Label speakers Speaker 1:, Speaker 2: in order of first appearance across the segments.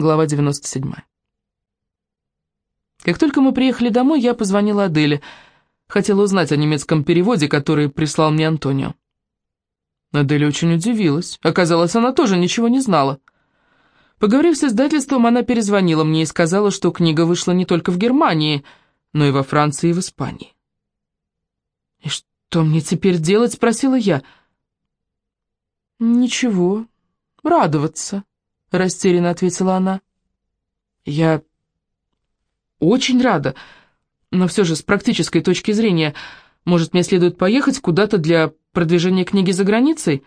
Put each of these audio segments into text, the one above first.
Speaker 1: Глава 97. Как только мы приехали домой, я позвонила Аделе. Хотела узнать о немецком переводе, который прислал мне Антонио. Аделя очень удивилась. Оказалось, она тоже ничего не знала. Поговорив с издательством, она перезвонила мне и сказала, что книга вышла не только в Германии, но и во Франции и в Испании. «И что мне теперь делать?» — спросила я. «Ничего, радоваться», — растерянно ответила она. «Я очень рада, но все же с практической точки зрения, может, мне следует поехать куда-то для продвижения книги за границей?»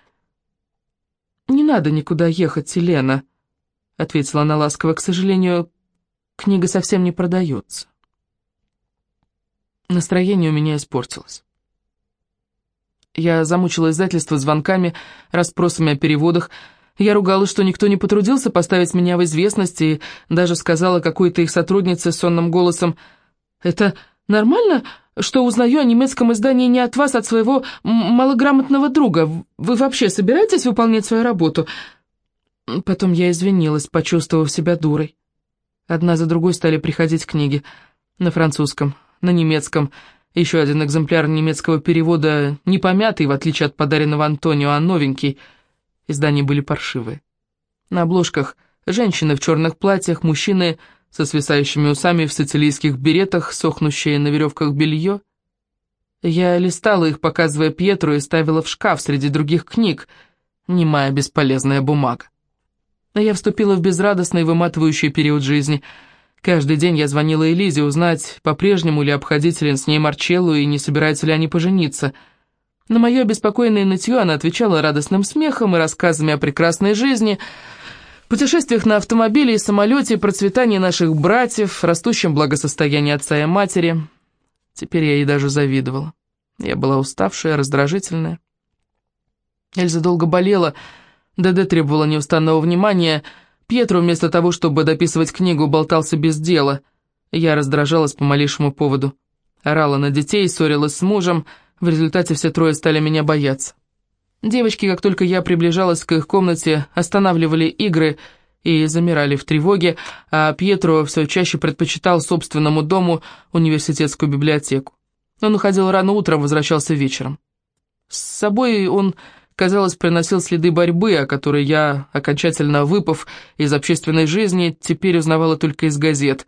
Speaker 1: «Не надо никуда ехать, Елена», — ответила она ласково. «К сожалению, книга совсем не продается». Настроение у меня испортилось. Я замучила издательство звонками, расспросами о переводах, я ругалась, что никто не потрудился поставить меня в известность, и даже сказала какой-то их сотруднице сонным голосом, «Это нормально, что узнаю о немецком издании не от вас, а от своего малограмотного друга? Вы вообще собираетесь выполнять свою работу?» Потом я извинилась, почувствовав себя дурой. Одна за другой стали приходить книги на французском, на немецком, еще один экземпляр немецкого перевода, не помятый, в отличие от подаренного Антонио, а новенький — Издания были паршивые. На обложках женщины в черных платьях, мужчины со свисающими усами в сицилийских беретах, сохнущие на веревках белье. Я листала их, показывая Пьетру, и ставила в шкаф среди других книг, немая бесполезная бумага. Но я вступила в безрадостный выматывающий период жизни. Каждый день я звонила Элизе узнать, по-прежнему ли обходителен с ней Марчеллу и не собираются ли они пожениться — на мое беспокойное нытье она отвечала радостным смехом и рассказами о прекрасной жизни, путешествиях на автомобиле и самолете, процветании наших братьев, растущем благосостоянии отца и матери. Теперь я ей даже завидовала. Я была уставшая, раздражительная. Эльза долго болела, ДД требовала неустанного внимания. Пьетро вместо того, чтобы дописывать книгу, болтался без дела. Я раздражалась по малейшему поводу. Орала на детей, ссорилась с мужем, в результате все трое стали меня бояться. Девочки, как только я приближалась к их комнате, останавливали игры и замирали в тревоге, а Пьетро все чаще предпочитал собственному дому университетскую библиотеку. Он уходил рано утром, возвращался вечером. С собой он, казалось, приносил следы борьбы, о которой я, окончательно выпав из общественной жизни, теперь узнавала только из газет.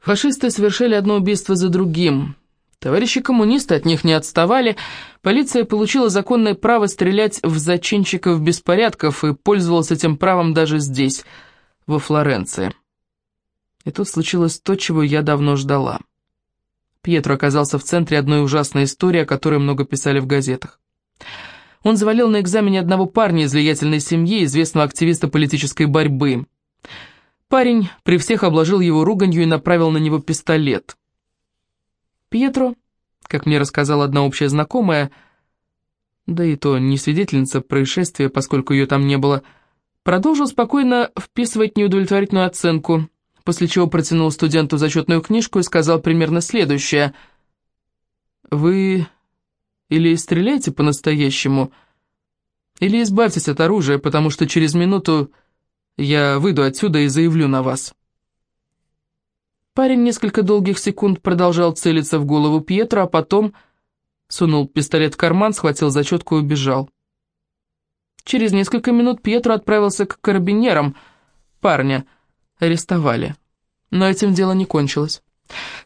Speaker 1: Фашисты совершали одно убийство за другим — Товарищи коммунисты от них не отставали, полиция получила законное право стрелять в зачинщиков беспорядков и пользовалась этим правом даже здесь, во Флоренции. И тут случилось то, чего я давно ждала. Пьетро оказался в центре одной ужасной истории, о которой много писали в газетах. Он завалил на экзамене одного парня из влиятельной семьи, известного активиста политической борьбы. Парень при всех обложил его руганью и направил на него пистолет. Пьетро, как мне рассказала одна общая знакомая, да и то не свидетельница происшествия, поскольку ее там не было, продолжил спокойно вписывать неудовлетворительную оценку, после чего протянул студенту зачетную книжку и сказал примерно следующее. «Вы или стреляйте по-настоящему, или избавьтесь от оружия, потому что через минуту я выйду отсюда и заявлю на вас». Парень несколько долгих секунд продолжал целиться в голову Пьетро, а потом сунул пистолет в карман, схватил зачетку и убежал. Через несколько минут Пьетро отправился к карабинерам. Парня арестовали. Но этим дело не кончилось.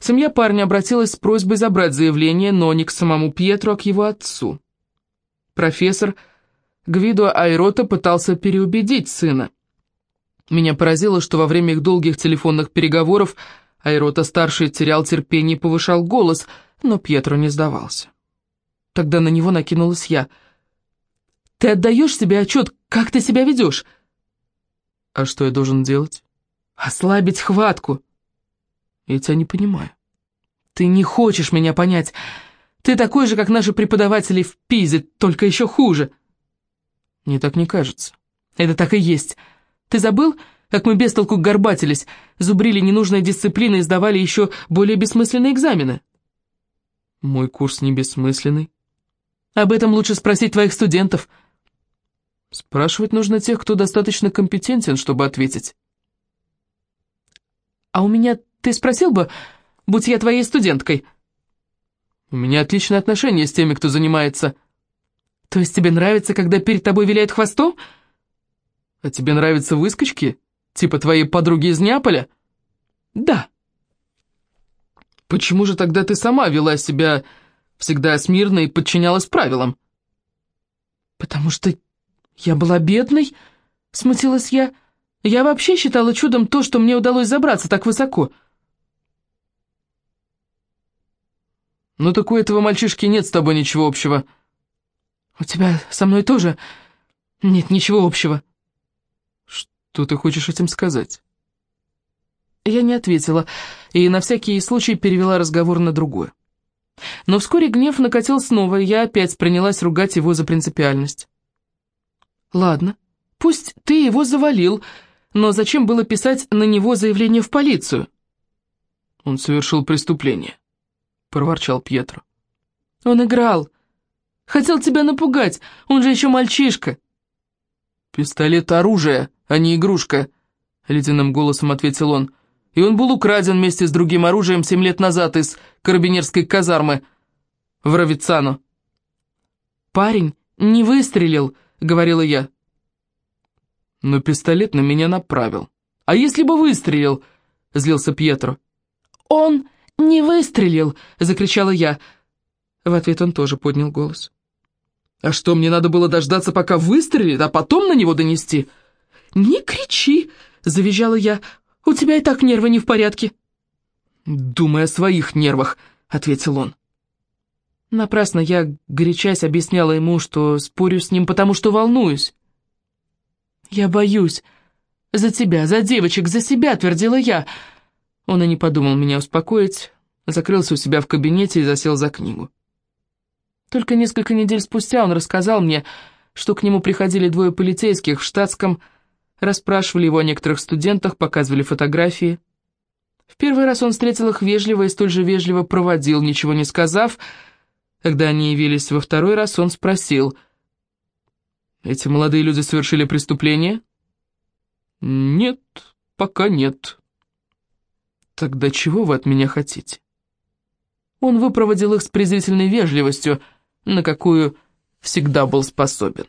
Speaker 1: Семья парня обратилась с просьбой забрать заявление, но не к самому Пьетро, а к его отцу. Профессор Гвидо Айрота пытался переубедить сына. Меня поразило, что во время их долгих телефонных переговоров Айрота-старший терял терпение и повышал голос, но Пьетро не сдавался. Тогда на него накинулась я. «Ты отдаешь себе отчет, как ты себя ведешь?» «А что я должен делать?» «Ослабить хватку». «Я тебя не понимаю». «Ты не хочешь меня понять. Ты такой же, как наши преподаватели в Пизе, только еще хуже». «Мне так не кажется». «Это так и есть. Ты забыл, как мы без толку горбатились, зубрили ненужные дисциплины и сдавали еще более бессмысленные экзамены. Мой курс не бессмысленный. Об этом лучше спросить твоих студентов. Спрашивать нужно тех, кто достаточно компетентен, чтобы ответить. «А у меня ты спросил бы, будь я твоей студенткой?»
Speaker 2: «У меня отличные отношения с теми, кто занимается».
Speaker 1: «То есть тебе нравится, когда перед тобой виляет хвостом?»
Speaker 2: «А тебе нравятся выскочки? Типа твоей подруги из Неаполя?»
Speaker 1: «Да».
Speaker 2: «Почему же тогда ты сама вела себя всегда смирно и подчинялась правилам?»
Speaker 1: «Потому что я была бедной», — смутилась я. «Я вообще считала чудом то, что мне удалось забраться так высоко».
Speaker 2: «Ну так у этого мальчишки нет с тобой ничего общего».
Speaker 1: «У тебя со мной тоже нет ничего общего».
Speaker 2: «Что ты хочешь этим сказать?»
Speaker 1: Я не ответила и на всякий случай перевела разговор на другое. Но вскоре гнев накатил снова, и я опять принялась ругать его за принципиальность. «Ладно, пусть ты его завалил, но зачем было писать на него заявление в полицию?»
Speaker 2: «Он совершил преступление», — проворчал Пьетро.
Speaker 1: «Он играл. Хотел тебя напугать, он же еще мальчишка».
Speaker 2: «Пистолет — оружие, а не игрушка», — ледяным голосом ответил он. «И он был украден вместе с другим оружием семь лет назад из карабинерской казармы в Равицано».
Speaker 1: «Парень не выстрелил», — говорила я.
Speaker 2: «Но пистолет на меня направил. А если бы выстрелил?» — злился Пьетро.
Speaker 1: «Он не выстрелил!» — закричала я. В ответ он тоже поднял голос.
Speaker 2: «А что, мне надо было дождаться, пока выстрелит, а потом на него донести?»
Speaker 1: «Не кричи!» — завизжала я. «У тебя и так нервы не в порядке».
Speaker 2: «Думай о своих нервах», — ответил он.
Speaker 1: Напрасно я, горячась, объясняла ему, что спорю с ним, потому что волнуюсь. «Я боюсь. За тебя, за девочек, за себя», — твердила я. Он и не подумал меня успокоить, закрылся у себя в кабинете и засел за книгу. Только несколько недель спустя он рассказал мне, что к нему приходили двое полицейских в штатском, расспрашивали его о некоторых студентах, показывали фотографии. В первый раз он встретил их вежливо и столь же вежливо проводил, ничего не сказав. Когда они явились во второй раз, он спросил, «Эти молодые люди совершили преступление?»
Speaker 2: «Нет, пока нет».
Speaker 1: «Тогда чего вы от меня хотите?» Он выпроводил их с презрительной вежливостью, на какую всегда был способен.